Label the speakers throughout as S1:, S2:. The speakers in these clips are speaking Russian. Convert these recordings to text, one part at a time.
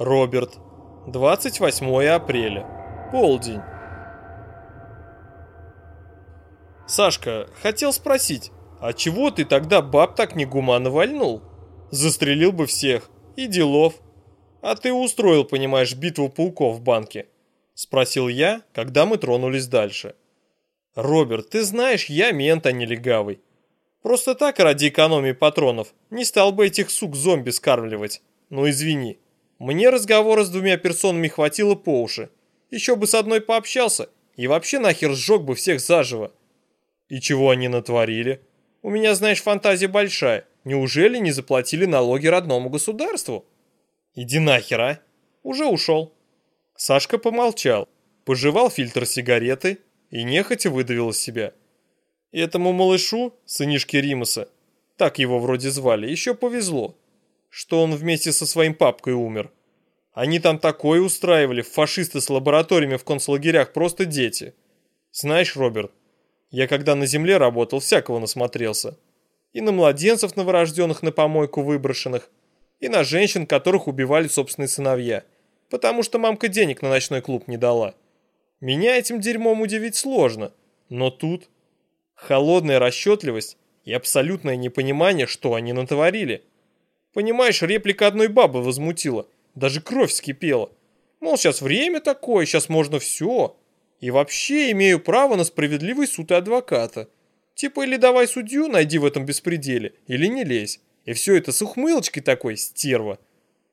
S1: Роберт. 28 апреля. Полдень. Сашка, хотел спросить, а чего ты тогда баб так негуманно вальнул? Застрелил бы всех, и делов. А ты устроил, понимаешь, битву пауков в банке. Спросил я, когда мы тронулись дальше. Роберт, ты знаешь, я мент, а не легавый. Просто так, ради экономии патронов, не стал бы этих сук-зомби скармливать. Ну извини. Мне разговора с двумя персонами хватило по уши. Еще бы с одной пообщался и вообще нахер сжег бы всех заживо. И чего они натворили? У меня, знаешь, фантазия большая. Неужели не заплатили налоги родному государству? Иди нахер, а? Уже ушел. Сашка помолчал, пожевал фильтр сигареты и нехотя выдавил из себя. Этому малышу, сынишке Римаса, так его вроде звали, еще повезло что он вместе со своим папкой умер. Они там такое устраивали, фашисты с лабораториями в концлагерях, просто дети. Знаешь, Роберт, я когда на земле работал, всякого насмотрелся. И на младенцев новорожденных на помойку выброшенных, и на женщин, которых убивали собственные сыновья, потому что мамка денег на ночной клуб не дала. Меня этим дерьмом удивить сложно, но тут холодная расчетливость и абсолютное непонимание, что они натворили – Понимаешь, реплика одной бабы возмутила. Даже кровь вскипела. Мол, сейчас время такое, сейчас можно все. И вообще имею право на справедливый суд и адвоката. Типа или давай судью найди в этом беспределе, или не лезь. И все это с ухмылочкой такой, стерва.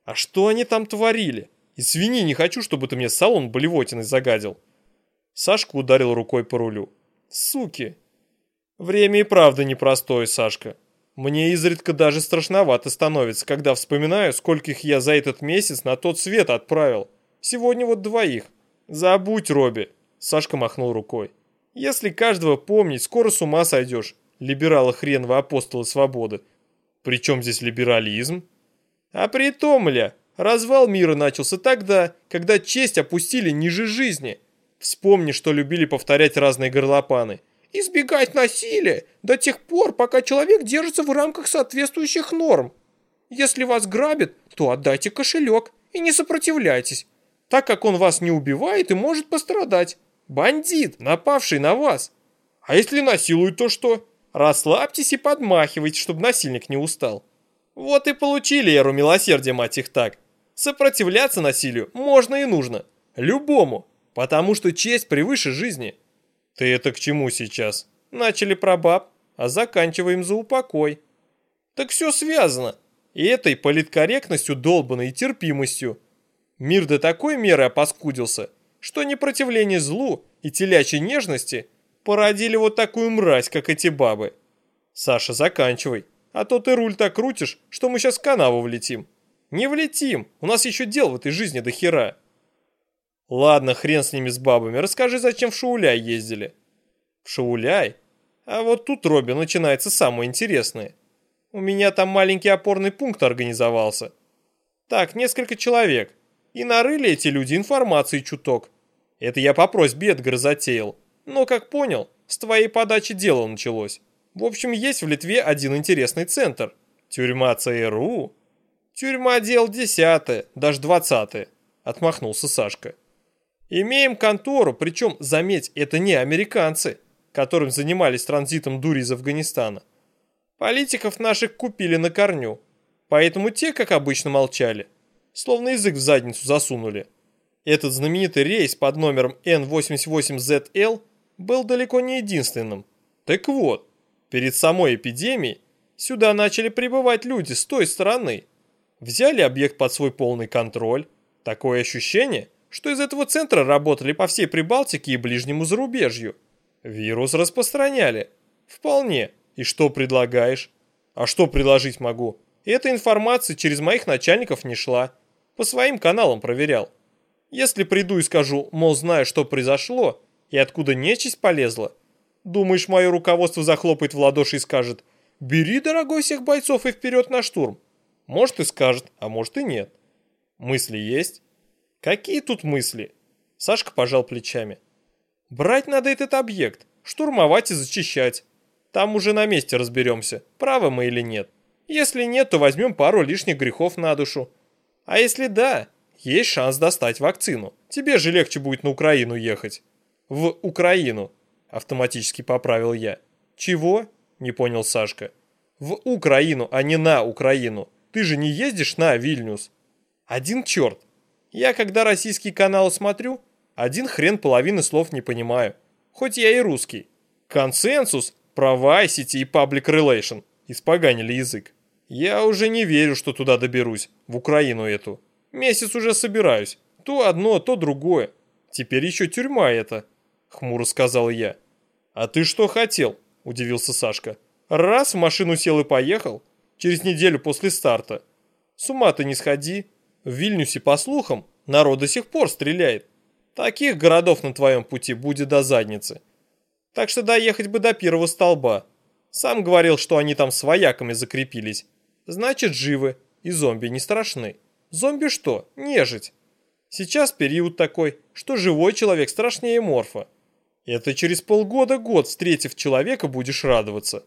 S1: А что они там творили? И свини не хочу, чтобы ты мне салон болевотиной загадил. Сашка ударил рукой по рулю. Суки. Время и правда непростое, Сашка. Мне изредка даже страшновато становится, когда вспоминаю, скольких я за этот месяц на тот свет отправил. Сегодня вот двоих. Забудь, Робби. Сашка махнул рукой. Если каждого помнить, скоро с ума сойдешь. Либералы хреновы апостолы свободы. Причем здесь либерализм? А при том, ля, развал мира начался тогда, когда честь опустили ниже жизни. Вспомни, что любили повторять разные горлопаны избегать насилия до тех пор, пока человек держится в рамках соответствующих норм. Если вас грабят, то отдайте кошелек и не сопротивляйтесь, так как он вас не убивает и может пострадать. Бандит, напавший на вас. А если насилуют, то что? Расслабьтесь и подмахивайте, чтобы насильник не устал. Вот и получили эру милосердия, мать их так. Сопротивляться насилию можно и нужно. Любому. Потому что честь превыше жизни. «Ты это к чему сейчас? Начали про баб, а заканчиваем за упокой». «Так все связано. И этой политкорректностью долбанной терпимостью. Мир до такой меры опаскудился, что непротивление злу и телячьей нежности породили вот такую мразь, как эти бабы. Саша, заканчивай, а то ты руль так крутишь, что мы сейчас в канаву влетим. Не влетим, у нас еще дел в этой жизни до хера. Ладно, хрен с ними с бабами. Расскажи, зачем в Шауляй ездили? В Шауляй? А вот тут, Робби, начинается самое интересное. У меня там маленький опорный пункт организовался. Так, несколько человек. И нарыли эти люди информации чуток. Это я по просьбе Эдгара затеял. Но, как понял, с твоей подачи дело началось. В общем, есть в Литве один интересный центр. Тюрьма ЦРУ. Тюрьма дел десятое, даже двадцатое. Отмахнулся Сашка. Имеем контору, причем, заметь, это не американцы, которым занимались транзитом дури из Афганистана. Политиков наших купили на корню, поэтому те, как обычно, молчали, словно язык в задницу засунули. Этот знаменитый рейс под номером N88ZL был далеко не единственным. Так вот, перед самой эпидемией сюда начали прибывать люди с той стороны. Взяли объект под свой полный контроль. Такое ощущение – что из этого центра работали по всей Прибалтике и ближнему зарубежью. Вирус распространяли. Вполне. И что предлагаешь? А что предложить могу? Эта информация через моих начальников не шла. По своим каналам проверял. Если приду и скажу, мол, знаю, что произошло, и откуда нечисть полезла, думаешь, мое руководство захлопает в ладоши и скажет, бери, дорогой, всех бойцов и вперед на штурм. Может и скажет, а может и нет. Мысли есть? Какие тут мысли? Сашка пожал плечами. Брать надо этот объект, штурмовать и зачищать. Там уже на месте разберемся, правы мы или нет. Если нет, то возьмем пару лишних грехов на душу. А если да, есть шанс достать вакцину. Тебе же легче будет на Украину ехать. В Украину, автоматически поправил я. Чего? Не понял Сашка. В Украину, а не на Украину. Ты же не ездишь на Вильнюс. Один черт. Я когда российские каналы смотрю, один хрен половины слов не понимаю. Хоть я и русский. Консенсус, права ICT и Public Relation. Испоганили язык. Я уже не верю, что туда доберусь, в Украину эту. Месяц уже собираюсь. То одно, то другое. Теперь еще тюрьма это, хмуро сказал я. А ты что хотел? Удивился Сашка. Раз в машину сел и поехал. Через неделю после старта. С ума ты не сходи. В Вильнюсе, по слухам, народ до сих пор стреляет. Таких городов на твоем пути будет до задницы. Так что доехать бы до первого столба. Сам говорил, что они там с вояками закрепились. Значит, живы, и зомби не страшны. Зомби что? Нежить. Сейчас период такой, что живой человек страшнее морфа. Это через полгода-год, встретив человека, будешь радоваться.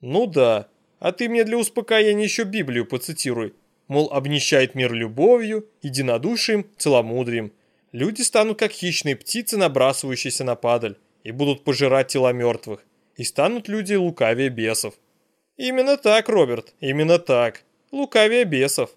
S1: Ну да, а ты мне для успокоения еще Библию поцитируй. Мол, обнищает мир любовью, единодушием, целомудрием. Люди станут как хищные птицы, набрасывающиеся на падаль, и будут пожирать тела мертвых. И станут люди лукавее бесов. Именно так, Роберт, именно так. Лукавее бесов.